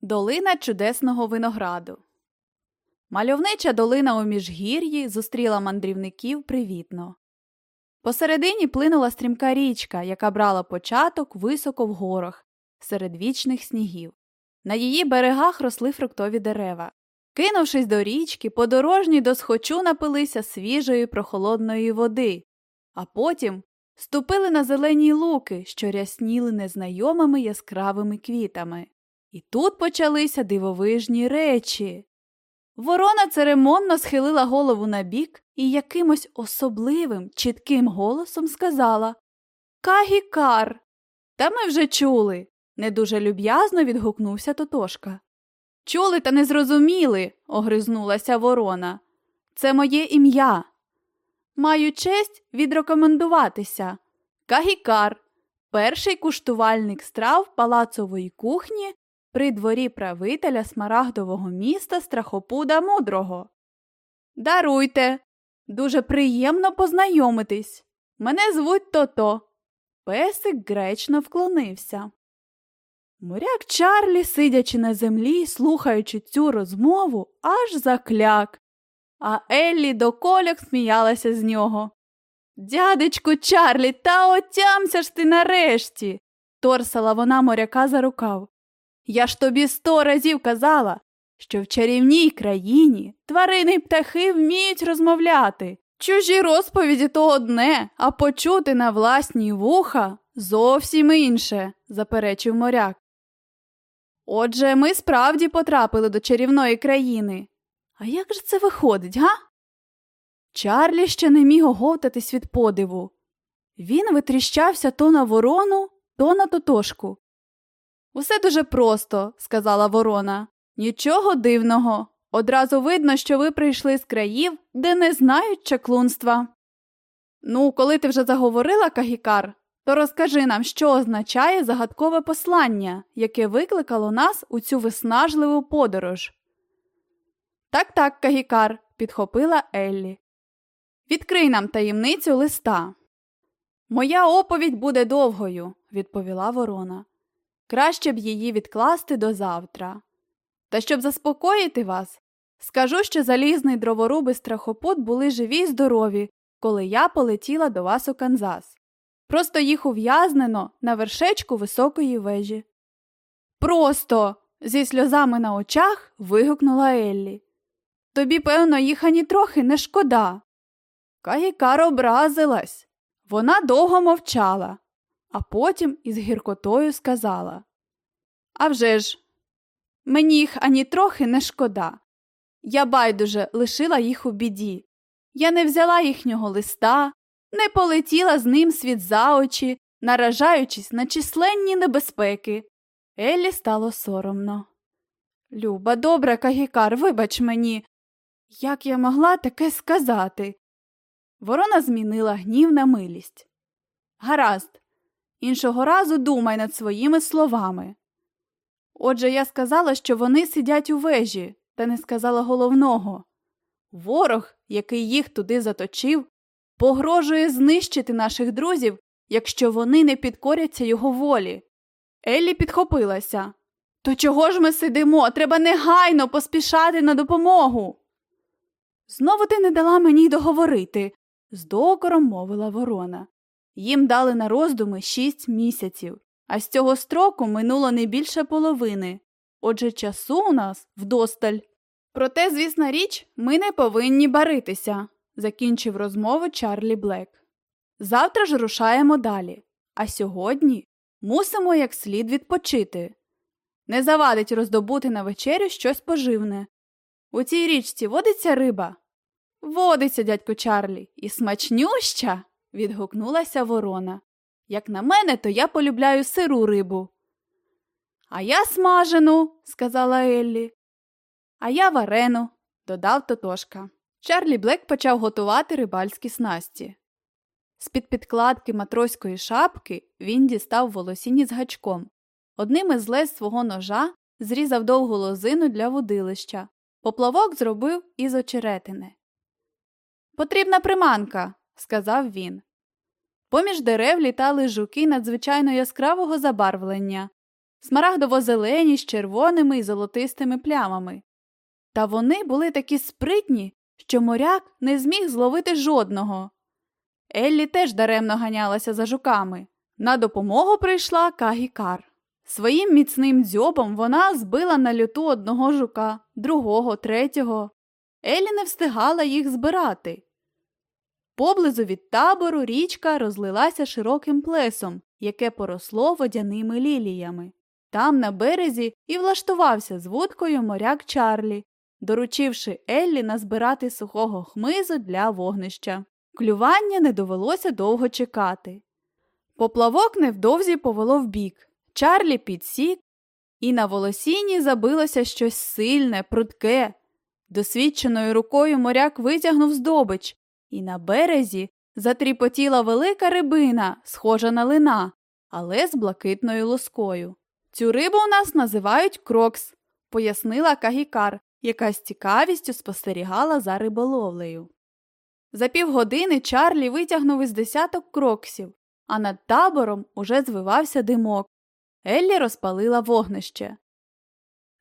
Долина чудесного винограду. Мальовнича долина у міжгір'ї зустріла мандрівників привітно. Посередині плинула стрімка річка, яка брала початок високо в горах, серед вічних снігів. На її берегах росли фруктові дерева. Кинувшись до річки, подорожні досхочу напилися свіжої прохолодної води, а потім ступили на зелені луки, що рясніли незнайомими яскравими квітами. І тут почалися дивовижні речі. Ворона церемонно схилила голову набік і якимось особливим, чітким голосом сказала Кагікар. Та ми вже чули, не дуже люб'язно відгукнувся Тотошка. Чули та не зрозуміли, огризнулася ворона. Це моє ім'я. Маю честь відрекомендуватися. Кагікар, перший куштувальник страв палацової кухні при дворі правителя смарагдового міста Страхопуда Мудрого. Даруйте, дуже приємно познайомитись. Мене звуть Тото. Песик гречно вклонився. Моряк Чарлі, сидячи на землі, слухаючи цю розмову, аж закляк, а Еллі до коляк сміялася з нього. Дядечку Чарлі, та отямся ж ти нарешті, торсала вона моряка за рукав. Я ж тобі сто разів казала, що в чарівній країні тварини й птахи вміють розмовляти. Чужі розповіді то одне, а почути на власні вуха зовсім інше, заперечив моряк. Отже, ми справді потрапили до чарівної країни. А як же це виходить, га? Чарлі ще не міг оговтатись від подиву. Він витріщався то на ворону, то на тотошку. Усе дуже просто, сказала ворона. Нічого дивного. Одразу видно, що ви прийшли з країв, де не знають чаклунства. Ну, коли ти вже заговорила, Кагікар, то розкажи нам, що означає загадкове послання, яке викликало нас у цю виснажливу подорож. Так, так, Кагікар, підхопила Еллі. Відкрий нам таємницю листа. Моя оповідь буде довгою, відповіла ворона. Краще б її відкласти до завтра. Та щоб заспокоїти вас, скажу, що залізний дроворуб і страхопут були живі й здорові, коли я полетіла до вас у Канзас. Просто їх ув'язнено на вершечку високої вежі. Просто. зі сльозами на очах вигукнула Еллі. Тобі, певно, їх ані трохи не шкода. Кагікар образилась. Вона довго мовчала, а потім із гіркотою сказала «А вже ж, мені їх ані трохи не шкода. Я байдуже лишила їх у біді. Я не взяла їхнього листа, не полетіла з ним світ за очі, наражаючись на численні небезпеки. Еллі стало соромно. Люба, добре, Кагікар, вибач мені. Як я могла таке сказати? Ворона змінила гнів на милість. Гаразд, іншого разу думай над своїми словами. Отже, я сказала, що вони сидять у вежі, та не сказала головного. Ворог, який їх туди заточив, погрожує знищити наших друзів, якщо вони не підкоряться його волі. Еллі підхопилася. То чого ж ми сидимо? Треба негайно поспішати на допомогу. Знову ти не дала мені договорити, з докором мовила ворона. Їм дали на роздуми шість місяців, а з цього строку минуло не більше половини. Отже, часу у нас вдосталь. Проте, звісна річ, ми не повинні баритися, закінчив розмову Чарлі Блек. Завтра ж рушаємо далі, а сьогодні мусимо як слід відпочити. Не завадить роздобути на вечерю щось поживне. У цій річці водиться риба. Водиться, дядько Чарлі, і смачнюща. Відгукнулася ворона. Як на мене, то я полюбляю сиру рибу. А я смажену, сказала Еллі. А я варену, додав Тотошка. Чарлі Блек почав готувати рибальські снасті. З під підкладки матроської шапки він дістав волосіні з гачком. Одним із лез свого ножа зрізав довгу лозину для водилища. Поплавок зробив із очеретини. Потрібна приманка, сказав він. Поміж дерев літали жуки надзвичайно яскравого забарвлення. смарагдово-зелені з червоними і золотистими плямами. Та вони були такі спритні, що моряк не зміг зловити жодного. Еллі теж даремно ганялася за жуками. На допомогу прийшла Кагікар. Своїм міцним дзьобом вона збила на люту одного жука, другого, третього. Еллі не встигала їх збирати. Поблизу від табору річка розлилася широким плесом, яке поросло водяними ліліями. Там, на березі, і влаштувався з вудкою моряк Чарлі, доручивши Еллі назбирати сухого хмизу для вогнища. Клювання не довелося довго чекати. Поплавок невдовзі повело вбік. Чарлі підсік, і на волосіні забилося щось сильне, прудке. Досвідченою рукою моряк витягнув здобич, і на березі затріпотіла велика рибина, схожа на лина, але з блакитною лоскою. Цю рибу у нас називають крокс, пояснила Кагікар, яка з цікавістю спостерігала за риболовлею. За півгодини Чарлі витягнув із десяток кроксів, а над табором уже звивався димок. Еллі розпалила вогнище.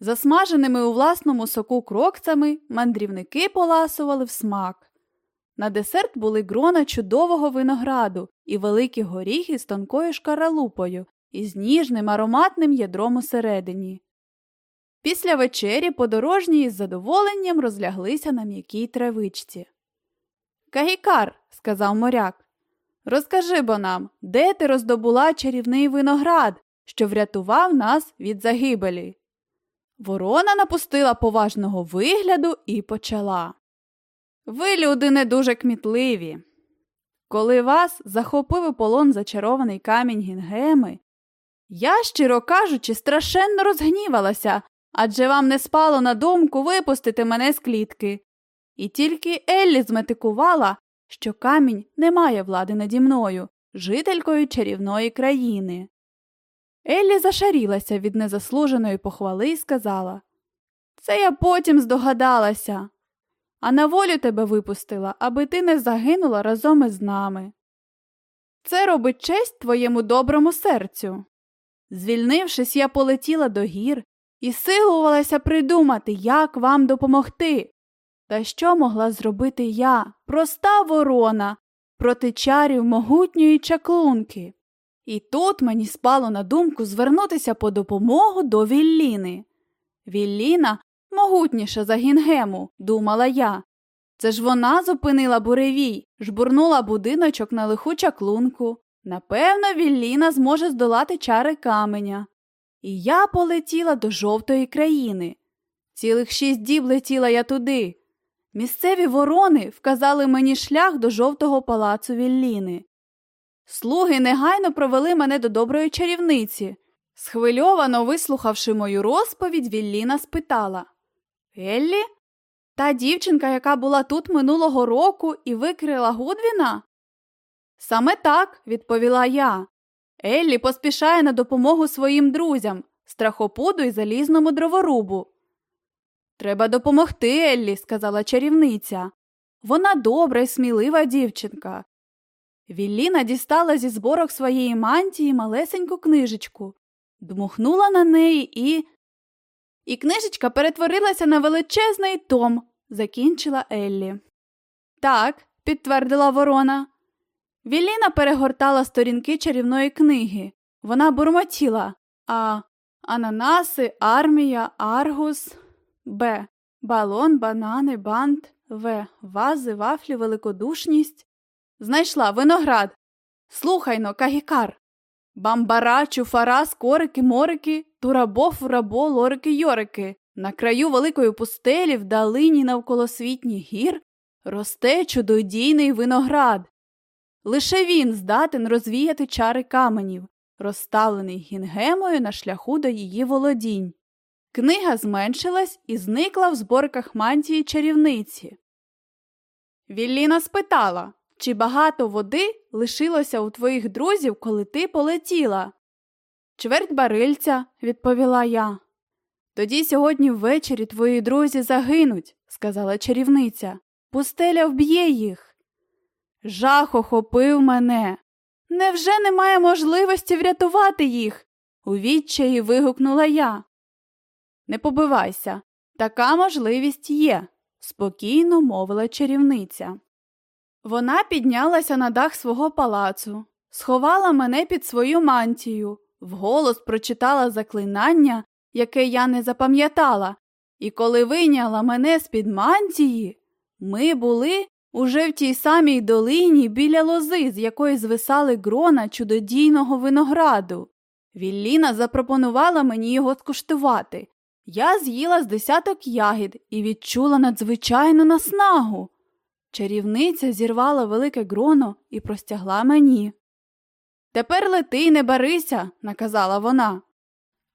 Засмаженими у власному соку крокцями мандрівники поласували в смак. На десерт були грона чудового винограду і великі горіхи з тонкою шкаралупою із ніжним ароматним ядром усередині. Після вечері подорожні із задоволенням розляглися на м'якій травичці. Кагікар, сказав моряк, розкажи бо нам, де ти роздобула чарівний виноград, що врятував нас від загибелі. Ворона напустила поважного вигляду і почала. Ви, люди, не дуже кмітливі. Коли вас захопив у полон зачарований камінь Гінгеми, я, щиро кажучи, страшенно розгнівалася, адже вам не спало на думку випустити мене з клітки. І тільки Еллі зметикувала, що камінь не має влади наді мною, жителькою чарівної країни. Еллі зашарілася від незаслуженої похвали і сказала Це я потім здогадалася, а на волю тебе випустила, аби ти не загинула разом із нами. Це робить честь твоєму доброму серцю. Звільнившись, я полетіла до гір і силувалася придумати, як вам допомогти. Та що могла зробити я, проста ворона, проти чарів могутньої чаклунки? І тут мені спало на думку звернутися по допомогу до Вілліни. Вілліна могутніша за Гінгему, думала я. Це ж вона зупинила буревій, жбурнула будиночок на лиху чаклунку. Напевно, Вілліна зможе здолати чари каменя. І я полетіла до жовтої країни. Цілих шість діб летіла я туди. Місцеві ворони вказали мені шлях до жовтого палацу Вілліни. Слуги негайно провели мене до доброї чарівниці. Схвильовано вислухавши мою розповідь, Вілліна спитала Еллі? Та дівчинка, яка була тут минулого року і викрила Гудвіна? Саме так, відповіла я. Еллі поспішає на допомогу своїм друзям, страхопуду і залізному дроворубу. Треба допомогти, Еллі, сказала чарівниця. Вона добра і смілива дівчинка. Вілліна дістала зі зборок своєї мантії малесеньку книжечку, дмухнула на неї і. І книжечка перетворилася на величезний том, закінчила Еллі. Так, підтвердила ворона. Вілліна перегортала сторінки чарівної книги. Вона бурмотіла А. Ананаси, армія, аргус, Б. Балон, банани, бант, В. Вази, вафлі, великодушність. Знайшла виноград. Слухайно, кагікар. Бамбара, чуфара, скорики, морики, турабо, фурабо, лорики, йорики. На краю великої пустелі, в далині навколосвітніх гір, росте чудодійний виноград. Лише він здатен розвіяти чари каменів, розставлений гінгемою на шляху до її володінь. Книга зменшилась і зникла в зборках мантії чарівниці. Вілліна спитала, чи багато води лишилося у твоїх друзів, коли ти полетіла? Чверть барильця, відповіла я. Тоді сьогодні ввечері твої друзі загинуть, сказала чарівниця. Пустеля вб'є їх. Жах охопив мене. Невже немає можливості врятувати їх? У відчаї вигукнула я. Не побивайся, така можливість є, спокійно мовила чарівниця. Вона піднялася на дах свого палацу, сховала мене під свою мантію, вголос прочитала заклинання, яке я не запам'ятала, і коли вийняла мене з під мантії, ми були уже в тій самій долині біля лози, з якої звисали грона чудодійного винограду. Вілліна запропонувала мені його скуштувати. Я з'їла з десяток ягід і відчула надзвичайну наснагу. Чарівниця зірвала велике гроно і простягла мені. Тепер лети й не барися, наказала вона.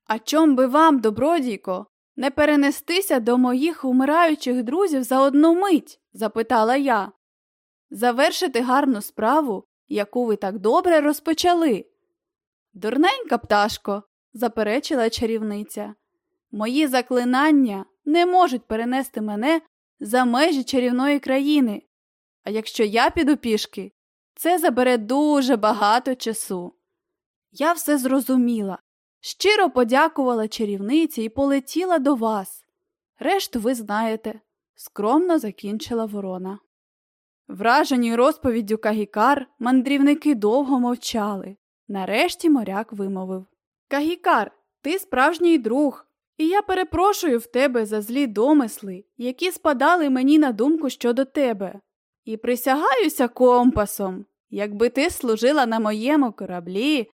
А чом би вам, добродійко, не перенестися до моїх умираючих друзів за одну мить? запитала я. Завершити гарну справу, яку ви так добре розпочали. Дурненька пташко, заперечила чарівниця. Мої заклинання не можуть перенести мене за межі чарівної країни. А якщо я піду пішки, це забере дуже багато часу. Я все зрозуміла, щиро подякувала чарівниці і полетіла до вас. Решту ви знаєте, скромно закінчила ворона. Вражені розповіддю Кагікар, мандрівники довго мовчали. Нарешті моряк вимовив Кагікар, ти справжній друг, і я перепрошую в тебе за злі домисли, які спадали мені на думку щодо тебе. І присягаюся компасом, якби ти служила на моєму кораблі,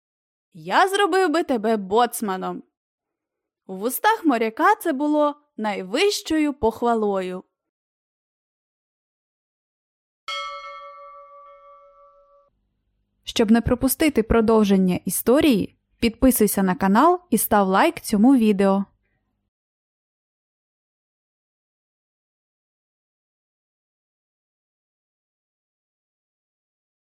я зробив би тебе боцманом. У вустах моряка це було найвищою похвалою. Щоб не пропустити продовження історії, підписуйся на канал і став лайк цьому відео.